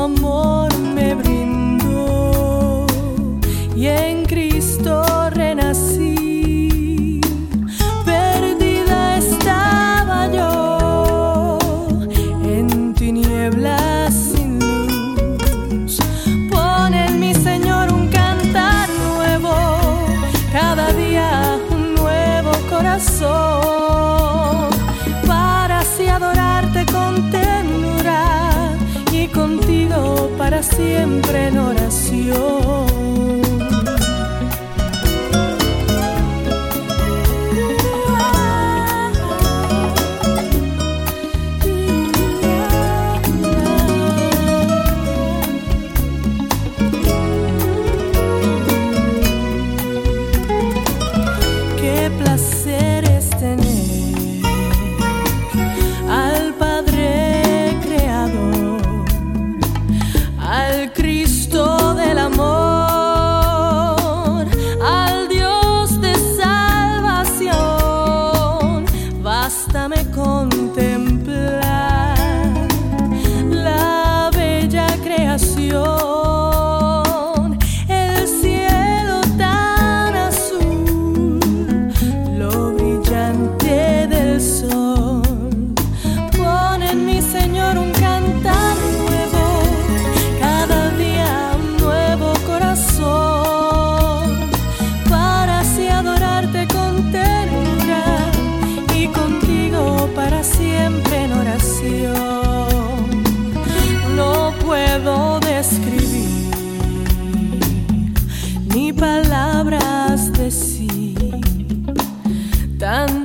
amor me brindó. Yeah. Siempre en oración. Qué placer palabras decir tanta